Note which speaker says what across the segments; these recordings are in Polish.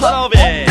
Speaker 1: panowie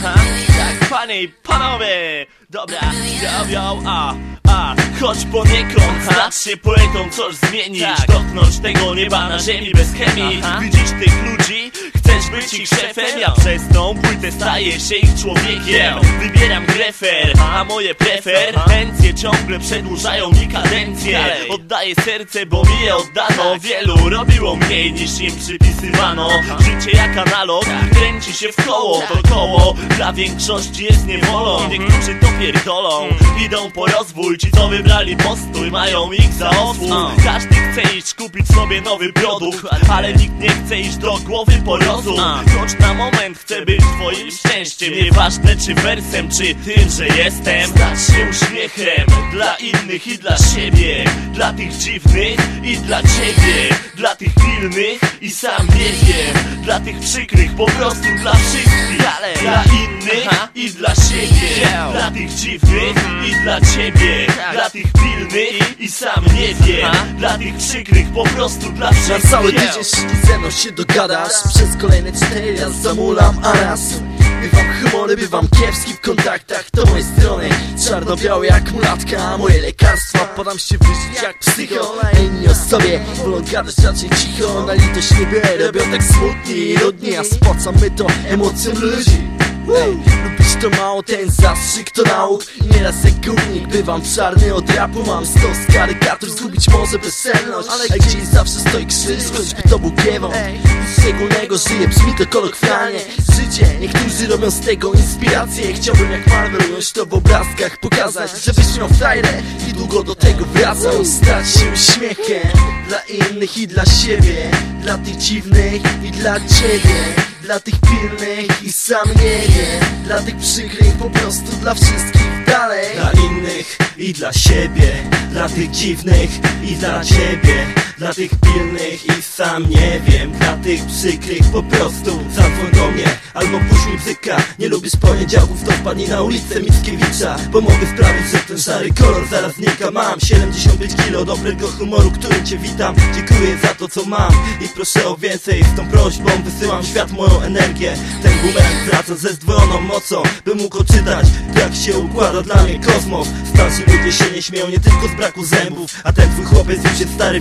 Speaker 1: tak panie i panowie Dobra, zrobią a, a Choć poniekąd, stać się poetą, coś zmienić
Speaker 2: tak.
Speaker 1: Dotknąć tego nieba na ziemi bez chemii
Speaker 2: Aha.
Speaker 1: Widzisz tych ludzi, Chcesz być ich szefem? Ja przez tą płytę staję się ich człowiekiem. Wybieram grefer, a moje preferencje Ciągle przedłużają mi kadencję. Oddaję serce, bo mi je oddano. Wielu robiło mniej niż im przypisywano. Życie jak analog, kręci się w koło. To koło dla większości jest niewolą. Niektórzy to pierdolą. Idą po rozwój, ci co wybrali postój Mają ich za osłów Każdy chce iść kupić sobie nowy produkt Ale nikt nie chce iść do głowy po rozum Choć na moment chcę być twoim szczęściem Nieważne czy wersem, czy tym, że jestem Stać się uśmiechem dla innych i dla siebie Dla tych dziwnych i dla ciebie Dla tych pilnych i sam nie wiem Dla tych przykrych po prostu dla wszystkich. Dla innych
Speaker 2: Aha.
Speaker 1: i dla siebie
Speaker 2: Yeah.
Speaker 1: Dla tych dziwnych i dla ciebie
Speaker 2: Tak.
Speaker 1: Dla tych pilnych i sam nie wiem
Speaker 2: Aha.
Speaker 1: Dla tych przykrych po prostu dla
Speaker 3: Na
Speaker 1: wszystkich
Speaker 3: cały tydzień szybki ze mną się dogadasz. Przez kolejne cztery raz zamulam aras. Bywam humory, bywam kiepski w kontaktach. To moje strony czarno-białe jak mulatka. Moje lekarstwa podam się wyżyć jak psycho. Inni o sobie wolą gadać raczej cicho. Na litość nie robią tak smutnie i nudnie A spłacamy to emocjom ludzi Ej, lubić to mało, ten zastrzyk to nauk. Nieraz jak górnik bywam czarny od rapu Mam stos karykatur, zgubić może bezsenność. Ale gdzieś zawsze stoi krzyż, choćby to był kiewą Nic szczególnego żyje, brzmi to kolokwialnie. Życie, niektórzy robią z tego inspirację. Chciałbym jak Marvel ująć to w obrazkach Pokazać, żebyś miał frajdę i długo do tego wracał. Stać się uśmiechem dla innych i dla siebie Dla tych dziwnych i dla ciebie dla tych pilnych i sam nie wiem Dla tych przykrych po prostu dla wszystkich dalej.
Speaker 4: Dla innych i dla siebie. Dla tych dziwnych i dla ciebie Dla tych pilnych i sam nie wiem. Dla tych przykrych po prostu Zadzwoń do mnie. Albo puść mi bzyka. Nie lubisz poniedziałków to wpadnij na ulicę Mickiewicza. Bo mogę sprawić, że ten szary kolor zaraz znika. Mam 75 kilo dobrego humoru, którym cię witam. Dziękuję za to co mam. I proszę o więcej. Z tą prośbą wysyłam świat moją energię. Ten bumerang wraca ze zdwojoną mocą By mógł odczytać jak się układa dla mnie kosmos. Starsi ludzie się nie śmieją nie tylko z braku zębów. A ten twój chłopiec już jest stary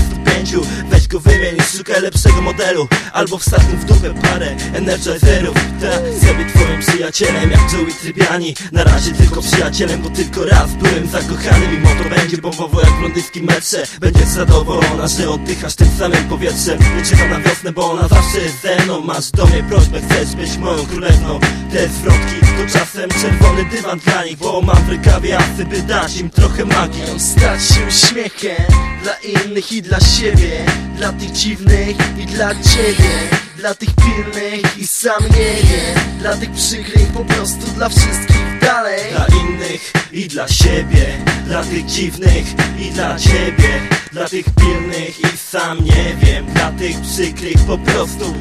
Speaker 4: wieku 25 Weź go wymień i szukaj lepszego modelu. Albo wsadź mu w dupę parę energizerów. Ta, sobie twoim przyjacielem jak Joey Trybiani Na razie tylko przyjacielem, bo tylko raz byłem zakochany Mimo to będzie bombowo jak w londyńskim metrze. Będziesz zadowolona, że oddychasz tym samym powietrzem. Nie czekam na wiosnę, bo ona zawsze jest ze mną. Masz do mnie prośbę, chcesz być moją królewną. Te zwrotki to czasem czerwony dywan dla nich Bo mam w rękawie asy, by dać im trochę magii.
Speaker 3: Stać się uśmiechem dla innych i dla siebie Dla tych dziwnych i dla ciebie Dla tych pilnych i sam nie wiem Dla tych przykrych po prostu dla wszystkich dalej.
Speaker 4: Dla innych i dla siebie. Dla tych dziwnych i dla ciebie. Dla tych pilnych i sam nie wiem. Dla tych przykrych po prostu